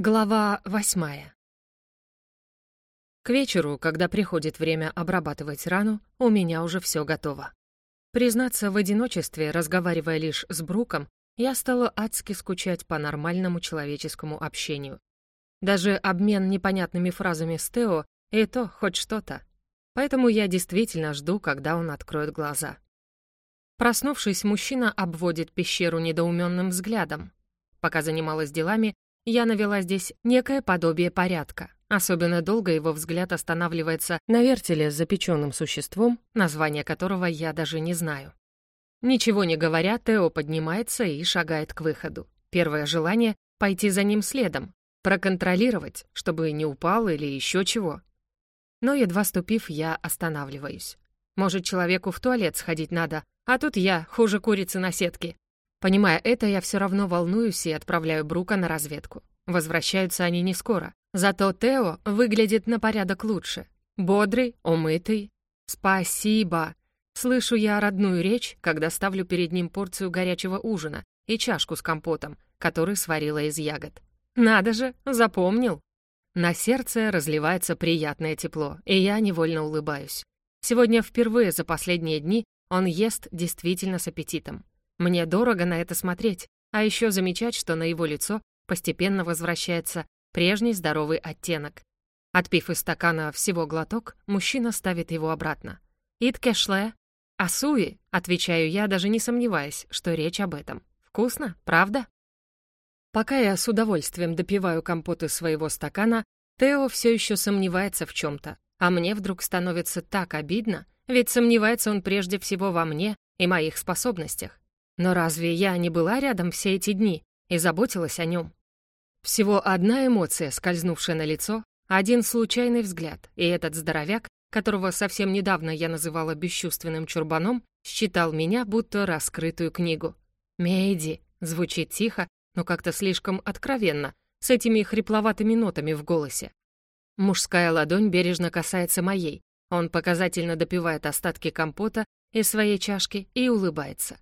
Глава восьмая. К вечеру, когда приходит время обрабатывать рану, у меня уже все готово. Признаться, в одиночестве, разговаривая лишь с Бруком, я стала адски скучать по нормальному человеческому общению. Даже обмен непонятными фразами с Тео — и то хоть что-то. Поэтому я действительно жду, когда он откроет глаза. Проснувшись, мужчина обводит пещеру недоуменным взглядом. Пока занималась делами, я навела здесь некое подобие порядка. Особенно долго его взгляд останавливается на вертеле с запеченным существом, название которого я даже не знаю. Ничего не говоря, Тео поднимается и шагает к выходу. Первое желание — пойти за ним следом, проконтролировать, чтобы не упал или еще чего. Но, едва ступив, я останавливаюсь. Может, человеку в туалет сходить надо, а тут я хуже курицы на сетке. Понимая это, я все равно волнуюсь и отправляю Брука на разведку. Возвращаются они не скоро. Зато Тео выглядит на порядок лучше. Бодрый, умытый. «Спасибо!» Слышу я родную речь, когда ставлю перед ним порцию горячего ужина и чашку с компотом, который сварила из ягод. «Надо же, запомнил!» На сердце разливается приятное тепло, и я невольно улыбаюсь. Сегодня впервые за последние дни он ест действительно с аппетитом. Мне дорого на это смотреть, а еще замечать, что на его лицо постепенно возвращается прежний здоровый оттенок. Отпив из стакана всего глоток, мужчина ставит его обратно. «Ит кешле?» «Асуи», — отвечаю я, даже не сомневаясь, что речь об этом. «Вкусно, правда?» Пока я с удовольствием допиваю компот из своего стакана, Тео все еще сомневается в чем-то, а мне вдруг становится так обидно, ведь сомневается он прежде всего во мне и моих способностях. Но разве я не была рядом все эти дни и заботилась о нем? Всего одна эмоция, скользнувшая на лицо, один случайный взгляд, и этот здоровяк, которого совсем недавно я называла бесчувственным чурбаном, считал меня будто раскрытую книгу. «Мейди» звучит тихо, но как-то слишком откровенно, с этими хрипловатыми нотами в голосе. Мужская ладонь бережно касается моей. Он показательно допивает остатки компота из своей чашки и улыбается.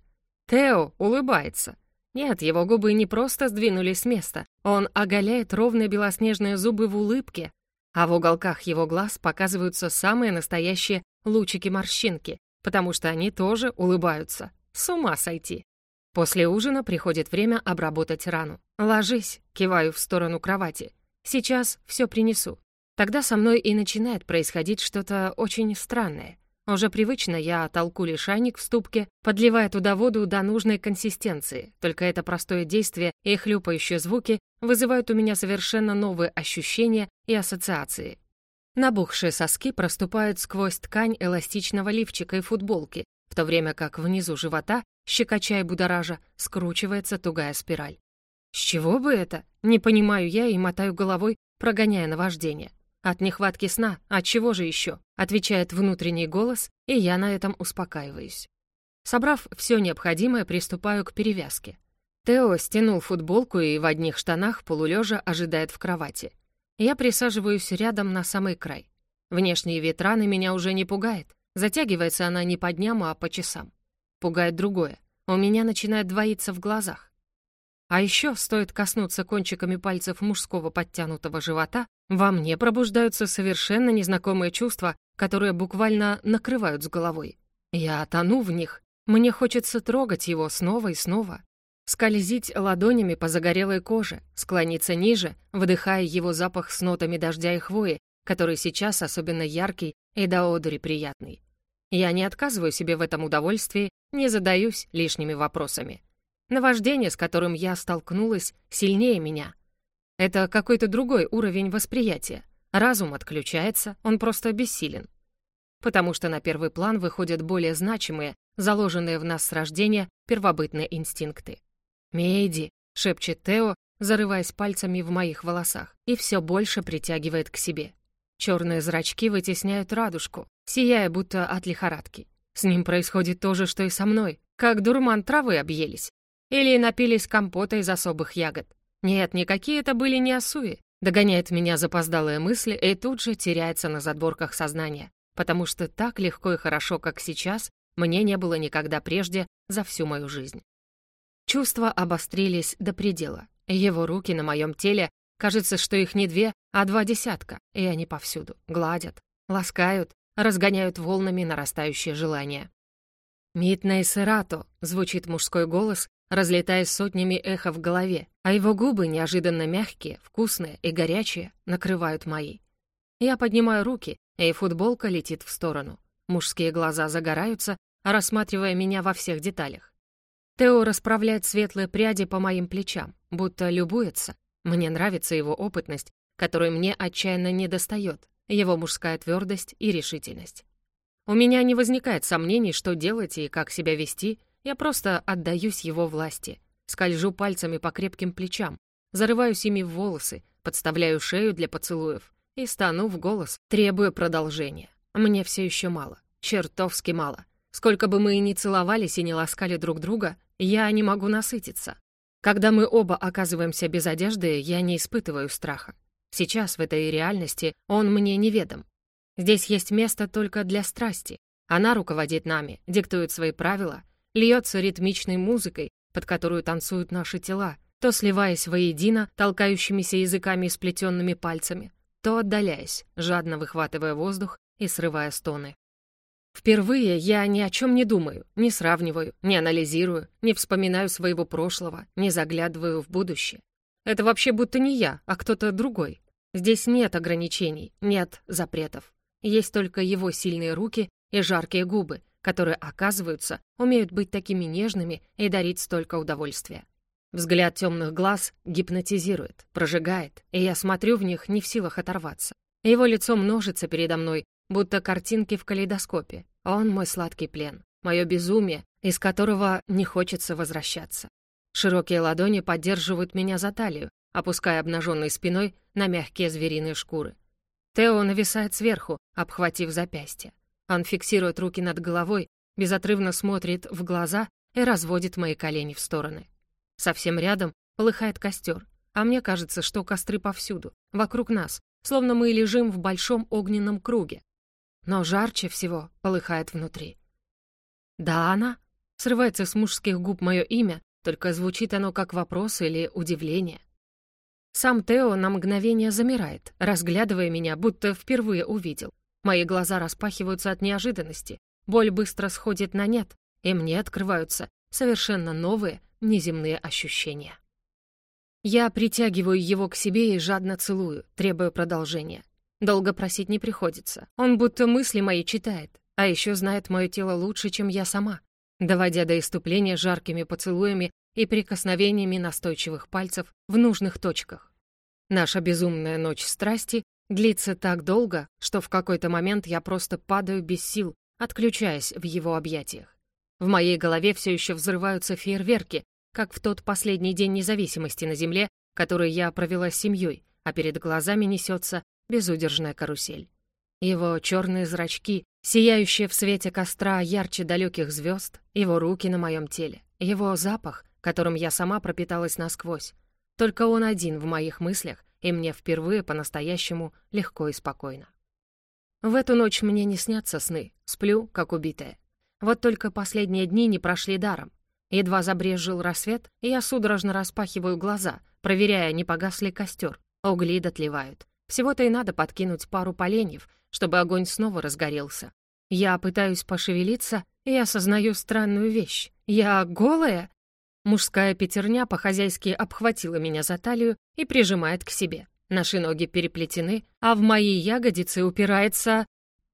Тео улыбается. Нет, его губы не просто сдвинулись с места. Он оголяет ровные белоснежные зубы в улыбке, а в уголках его глаз показываются самые настоящие лучики-морщинки, потому что они тоже улыбаются. С ума сойти. После ужина приходит время обработать рану. «Ложись», — киваю в сторону кровати. «Сейчас все принесу». Тогда со мной и начинает происходить что-то очень странное. Уже привычно я толку лишайник в ступке, подливая туда воду до нужной консистенции, только это простое действие и хлюпающие звуки вызывают у меня совершенно новые ощущения и ассоциации. Набухшие соски проступают сквозь ткань эластичного лифчика и футболки, в то время как внизу живота, щекоча и будоража, скручивается тугая спираль. С чего бы это? Не понимаю я и мотаю головой, прогоняя наваждение. От нехватки сна, от чего же еще? Отвечает внутренний голос, и я на этом успокаиваюсь. Собрав все необходимое, приступаю к перевязке. Тео стянул футболку и в одних штанах полулежа ожидает в кровати. Я присаживаюсь рядом на самый край. Внешние ветраны меня уже не пугает. Затягивается она не по дням, а по часам. Пугает другое. У меня начинает двоиться в глазах. А еще стоит коснуться кончиками пальцев мужского подтянутого живота, во мне пробуждаются совершенно незнакомые чувства, которые буквально накрывают с головой. Я тону в них. Мне хочется трогать его снова и снова. Скользить ладонями по загорелой коже, склониться ниже, вдыхая его запах с нотами дождя и хвои, который сейчас особенно яркий и до одури приятный. Я не отказываю себе в этом удовольствии, не задаюсь лишними вопросами. Наваждение, с которым я столкнулась, сильнее меня. Это какой-то другой уровень восприятия. Разум отключается, он просто бессилен. Потому что на первый план выходят более значимые, заложенные в нас с рождения, первобытные инстинкты. «Мейди», — шепчет Тео, зарываясь пальцами в моих волосах, и все больше притягивает к себе. Черные зрачки вытесняют радужку, сияя будто от лихорадки. С ним происходит то же, что и со мной, как дурман травы объелись. Или напились компота из особых ягод. Нет, никакие это были не осуи. Догоняет меня запоздалая мысль и тут же теряется на задворках сознания, потому что так легко и хорошо, как сейчас, мне не было никогда прежде за всю мою жизнь. Чувства обострились до предела. Его руки на моем теле Кажется, что их не две, а два десятка, и они повсюду. Гладят, ласкают, разгоняют волнами нарастающее желание. «Митна и Серато», — звучит мужской голос, разлетаясь сотнями эхо в голове, а его губы, неожиданно мягкие, вкусные и горячие, накрывают мои. Я поднимаю руки, и футболка летит в сторону. Мужские глаза загораются, рассматривая меня во всех деталях. Тео расправляет светлые пряди по моим плечам, будто любуется. Мне нравится его опытность, которой мне отчаянно недостает, его мужская твердость и решительность. У меня не возникает сомнений, что делать и как себя вести, я просто отдаюсь его власти, скольжу пальцами по крепким плечам, зарываюсь ими в волосы, подставляю шею для поцелуев и стану в голос, требуя продолжения. Мне все еще мало, чертовски мало. Сколько бы мы и ни целовались и не ласкали друг друга, я не могу насытиться. Когда мы оба оказываемся без одежды, я не испытываю страха. Сейчас в этой реальности он мне неведом. Здесь есть место только для страсти. Она руководит нами, диктует свои правила, льется ритмичной музыкой, под которую танцуют наши тела, то сливаясь воедино толкающимися языками и сплетенными пальцами, то отдаляясь, жадно выхватывая воздух и срывая стоны. Впервые я ни о чем не думаю, не сравниваю, не анализирую, не вспоминаю своего прошлого, не заглядываю в будущее. Это вообще будто не я, а кто-то другой. Здесь нет ограничений, нет запретов. Есть только его сильные руки и жаркие губы, которые, оказываются, умеют быть такими нежными и дарить столько удовольствия. Взгляд темных глаз гипнотизирует, прожигает, и я смотрю в них не в силах оторваться. Его лицо множится передо мной, будто картинки в калейдоскопе. Он мой сладкий плен, мое безумие, из которого не хочется возвращаться. Широкие ладони поддерживают меня за талию, опуская обнаженной спиной на мягкие звериные шкуры. Тео нависает сверху, обхватив запястье. Он фиксирует руки над головой, безотрывно смотрит в глаза и разводит мои колени в стороны. Совсем рядом полыхает костер, а мне кажется, что костры повсюду, вокруг нас, словно мы лежим в большом огненном круге. Но жарче всего полыхает внутри. «Да, она?» — срывается с мужских губ мое имя, только звучит оно как вопрос или удивление. Сам Тео на мгновение замирает, разглядывая меня, будто впервые увидел. Мои глаза распахиваются от неожиданности, боль быстро сходит на нет, и мне открываются совершенно новые, неземные ощущения. Я притягиваю его к себе и жадно целую, требуя продолжения. Долго просить не приходится. Он будто мысли мои читает, а еще знает мое тело лучше, чем я сама, доводя до иступления жаркими поцелуями и прикосновениями настойчивых пальцев в нужных точках. Наша безумная ночь страсти длится так долго, что в какой-то момент я просто падаю без сил, отключаясь в его объятиях. В моей голове все еще взрываются фейерверки, как в тот последний день независимости на Земле, который я провела с семьей, а перед глазами несется безудержная карусель. Его черные зрачки, сияющие в свете костра ярче далеких звезд, его руки на моем теле, его запах, которым я сама пропиталась насквозь. Только он один в моих мыслях, и мне впервые по-настоящему легко и спокойно. В эту ночь мне не снятся сны, сплю, как убитая. Вот только последние дни не прошли даром. Едва забрезжил рассвет, и я судорожно распахиваю глаза, проверяя, не погас ли костер. Угли дотлевают. Всего-то и надо подкинуть пару поленьев, чтобы огонь снова разгорелся. Я пытаюсь пошевелиться и осознаю странную вещь. Я голая? Мужская пятерня по-хозяйски обхватила меня за талию и прижимает к себе. Наши ноги переплетены, а в мои ягодицы упирается...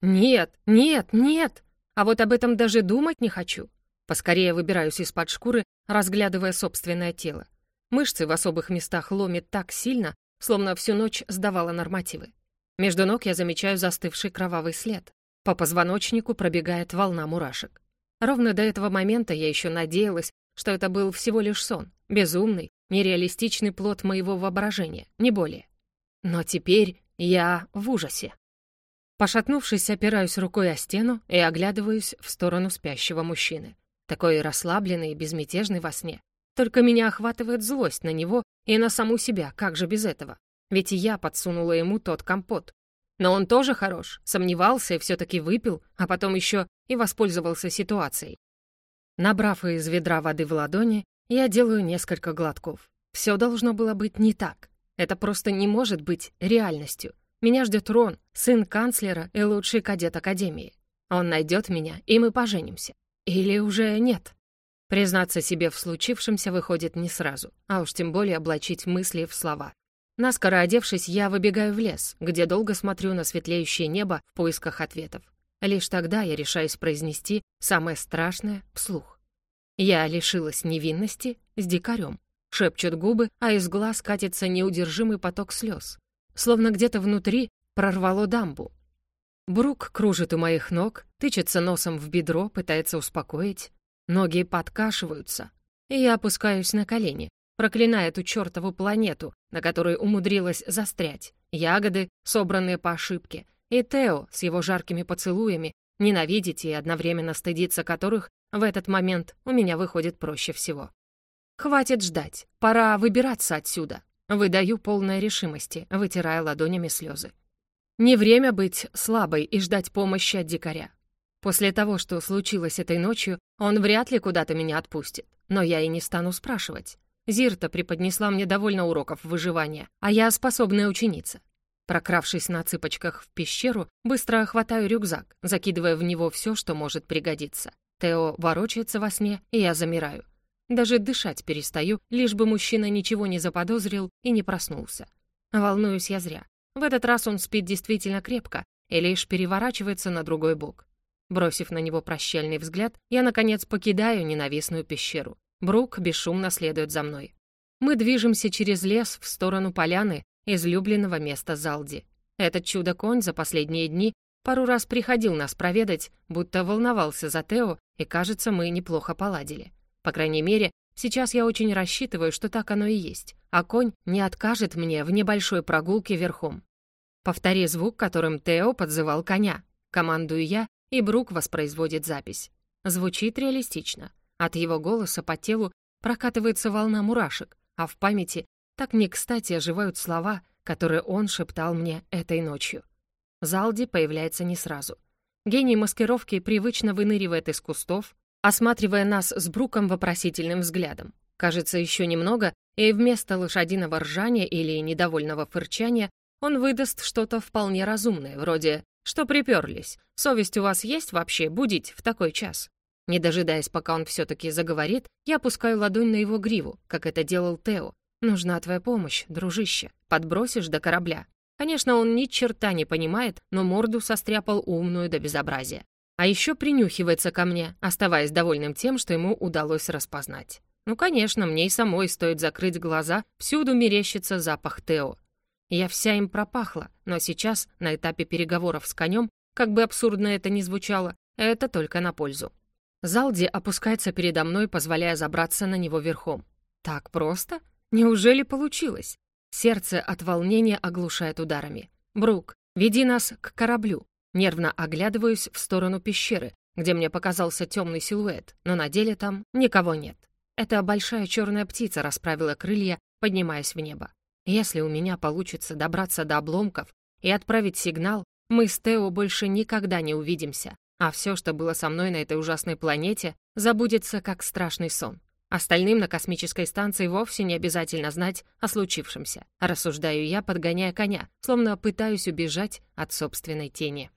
Нет, нет, нет! А вот об этом даже думать не хочу. Поскорее выбираюсь из-под шкуры, разглядывая собственное тело. Мышцы в особых местах ломит так сильно, словно всю ночь сдавала нормативы. Между ног я замечаю застывший кровавый след. По позвоночнику пробегает волна мурашек. Ровно до этого момента я еще надеялась, что это был всего лишь сон, безумный, нереалистичный плод моего воображения, не более. Но теперь я в ужасе. Пошатнувшись, опираюсь рукой о стену и оглядываюсь в сторону спящего мужчины. Такой расслабленный и безмятежный во сне. Только меня охватывает злость на него и на саму себя, как же без этого? Ведь я подсунула ему тот компот. Но он тоже хорош, сомневался и все-таки выпил, а потом еще и воспользовался ситуацией. Набрав из ведра воды в ладони, я делаю несколько глотков. Все должно было быть не так. Это просто не может быть реальностью. Меня ждет Рон, сын канцлера и лучший кадет Академии. Он найдет меня, и мы поженимся. Или уже нет? Признаться себе в случившемся выходит не сразу, а уж тем более облачить мысли в слова. Наскоро одевшись, я выбегаю в лес, где долго смотрю на светлеющее небо в поисках ответов. Лишь тогда я решаюсь произнести самое страшное вслух. Я лишилась невинности с дикарем. Шепчут губы, а из глаз катится неудержимый поток слез. Словно где-то внутри прорвало дамбу. Брук кружит у моих ног, тычется носом в бедро, пытается успокоить. Ноги подкашиваются, и я опускаюсь на колени, проклиная эту чертову планету, на которой умудрилась застрять, ягоды, собранные по ошибке, и Тео с его жаркими поцелуями, ненавидеть и одновременно стыдиться которых в этот момент у меня выходит проще всего. Хватит ждать, пора выбираться отсюда. Выдаю полной решимости, вытирая ладонями слезы. Не время быть слабой и ждать помощи от дикаря. После того, что случилось этой ночью, он вряд ли куда-то меня отпустит. Но я и не стану спрашивать. Зирта преподнесла мне довольно уроков выживания, а я способная ученица. Прокравшись на цыпочках в пещеру, быстро хватаю рюкзак, закидывая в него все, что может пригодиться. Тео ворочается во сне, и я замираю. Даже дышать перестаю, лишь бы мужчина ничего не заподозрил и не проснулся. Волнуюсь я зря. В этот раз он спит действительно крепко и лишь переворачивается на другой бок. Бросив на него прощальный взгляд, я, наконец, покидаю ненавистную пещеру. Брук бесшумно следует за мной. Мы движемся через лес в сторону поляны, излюбленного места Залди. Этот чудо-конь за последние дни пару раз приходил нас проведать, будто волновался за Тео, и, кажется, мы неплохо поладили. По крайней мере, сейчас я очень рассчитываю, что так оно и есть, а конь не откажет мне в небольшой прогулке верхом. Повтори звук, которым Тео подзывал коня. Командую я, и Брук воспроизводит запись. Звучит реалистично. От его голоса по телу прокатывается волна мурашек, а в памяти так не кстати оживают слова, которые он шептал мне этой ночью. Залди появляется не сразу. Гений маскировки привычно выныривает из кустов, осматривая нас с Бруком вопросительным взглядом. Кажется, еще немного, и вместо лошадиного ржания или недовольного фырчания он выдаст что-то вполне разумное, вроде что приперлись? Совесть у вас есть вообще будить в такой час? Не дожидаясь, пока он все-таки заговорит, я опускаю ладонь на его гриву, как это делал Тео. Нужна твоя помощь, дружище. Подбросишь до корабля. Конечно, он ни черта не понимает, но морду состряпал умную до безобразия. А еще принюхивается ко мне, оставаясь довольным тем, что ему удалось распознать. Ну, конечно, мне и самой стоит закрыть глаза, всюду мерещится запах Тео. Я вся им пропахла, но сейчас, на этапе переговоров с конем, как бы абсурдно это ни звучало, это только на пользу. Залди опускается передо мной, позволяя забраться на него верхом. Так просто? Неужели получилось? Сердце от волнения оглушает ударами. «Брук, веди нас к кораблю». Нервно оглядываюсь в сторону пещеры, где мне показался темный силуэт, но на деле там никого нет. Эта большая черная птица расправила крылья, поднимаясь в небо. Если у меня получится добраться до обломков и отправить сигнал, мы с Тео больше никогда не увидимся, а все, что было со мной на этой ужасной планете, забудется как страшный сон. Остальным на космической станции вовсе не обязательно знать о случившемся. Рассуждаю я, подгоняя коня, словно пытаюсь убежать от собственной тени.